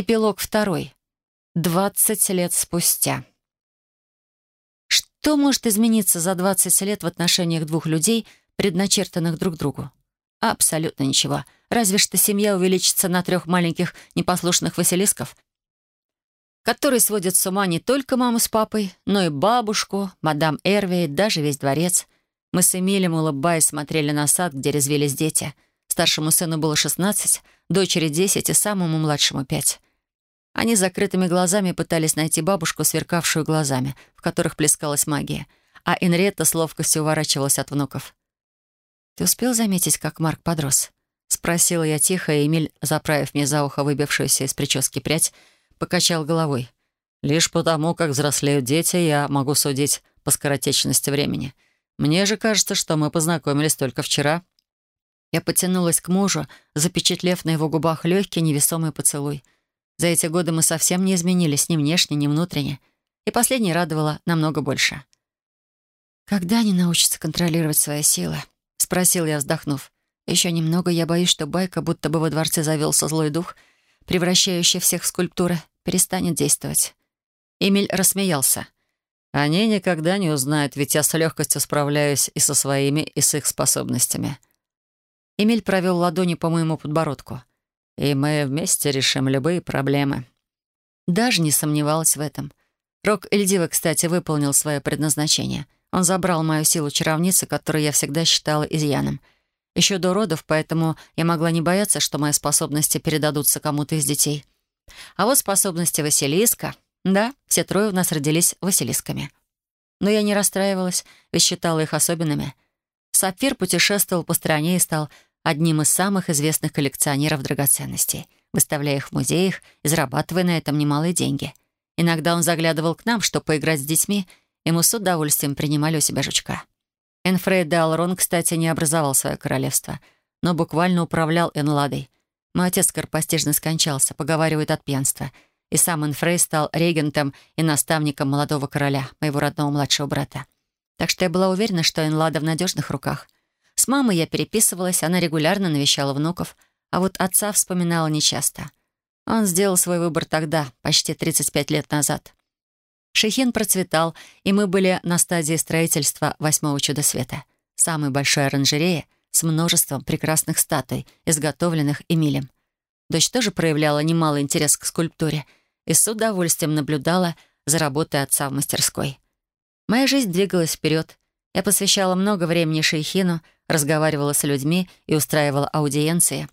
Эпилог второй. Двадцать лет спустя. Что может измениться за двадцать лет в отношениях двух людей, предначертанных друг другу? Абсолютно ничего. Разве что семья увеличится на трех маленьких непослушных Василисков, которые сводят с ума не только маму с папой, но и бабушку, мадам Эрви даже весь дворец. Мы с Эмилем, улыбаясь, смотрели на сад, где резвились дети. Старшему сыну было шестнадцать, дочери десять и самому младшему пять. Они закрытыми глазами пытались найти бабушку, сверкавшую глазами, в которых плескалась магия, а Энриетта с ловкостью уворачивалась от внуков. «Ты успел заметить, как Марк подрос?» — спросила я тихо, и Эмиль, заправив мне за ухо выбившуюся из прически прядь, покачал головой. «Лишь потому, как взрослеют дети, я могу судить по скоротечности времени. Мне же кажется, что мы познакомились только вчера». Я потянулась к мужу, запечатлев на его губах легкий невесомый поцелуй. За эти годы мы совсем не изменились ни внешне, ни внутренне. И последнее радовало намного больше. «Когда они научатся контролировать свои силы?» — спросил я, вздохнув. «Еще немного, я боюсь, что байка, будто бы во дворце завелся злой дух, превращающий всех в скульптуры, перестанет действовать». Эмиль рассмеялся. «Они никогда не узнают, ведь я с легкостью справляюсь и со своими, и с их способностями. Эмиль провел ладони по моему подбородку. «И мы вместе решим любые проблемы». Даже не сомневалась в этом. Рок Эльдива, кстати, выполнил свое предназначение. Он забрал мою силу чаровницы, которую я всегда считала изъяном. Еще до родов, поэтому я могла не бояться, что мои способности передадутся кому-то из детей. А вот способности Василиска... Да, все трое у нас родились Василисками. Но я не расстраивалась, ведь считала их особенными. Сапфир путешествовал по стране и стал одним из самых известных коллекционеров драгоценностей, выставляя их в музеях и зарабатывая на этом немалые деньги. Иногда он заглядывал к нам, чтобы поиграть с детьми, и мы с удовольствием принимали у себя жучка. Энфрей де Алрон, кстати, не образовал свое королевство, но буквально управлял Энладой. Мой отец скоропостижно скончался, поговаривает от пьянства, и сам Энфрей стал регентом и наставником молодого короля, моего родного младшего брата. Так что я была уверена, что Энлада в надежных руках — с мамой я переписывалась, она регулярно навещала внуков, а вот отца вспоминала нечасто. Он сделал свой выбор тогда, почти 35 лет назад. Шехин процветал, и мы были на стадии строительства восьмого чуда света, самой большой оранжереи с множеством прекрасных статуй, изготовленных Эмилем. Дочь тоже проявляла немалый интерес к скульптуре и с удовольствием наблюдала за работой отца в мастерской. Моя жизнь двигалась вперед. Я посвящала много времени Шейхину — разговаривала с людьми и устраивала аудиенции.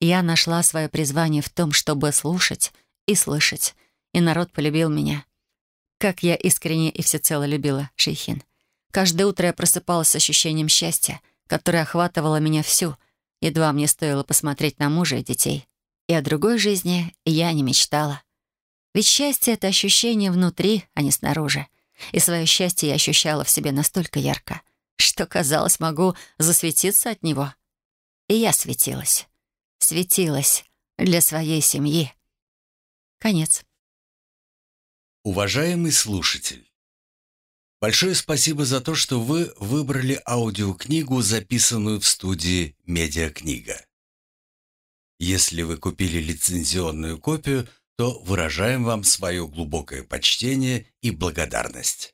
Я нашла свое призвание в том, чтобы слушать и слышать, и народ полюбил меня. Как я искренне и всецело любила Шейхин. Каждое утро я просыпалась с ощущением счастья, которое охватывало меня всю. Едва мне стоило посмотреть на мужа и детей. И о другой жизни я не мечтала. Ведь счастье — это ощущение внутри, а не снаружи. И свое счастье я ощущала в себе настолько ярко — что, казалось, могу засветиться от него. И я светилась. Светилась для своей семьи. Конец. Уважаемый слушатель, большое спасибо за то, что вы выбрали аудиокнигу, записанную в студии «Медиакнига». Если вы купили лицензионную копию, то выражаем вам свое глубокое почтение и благодарность.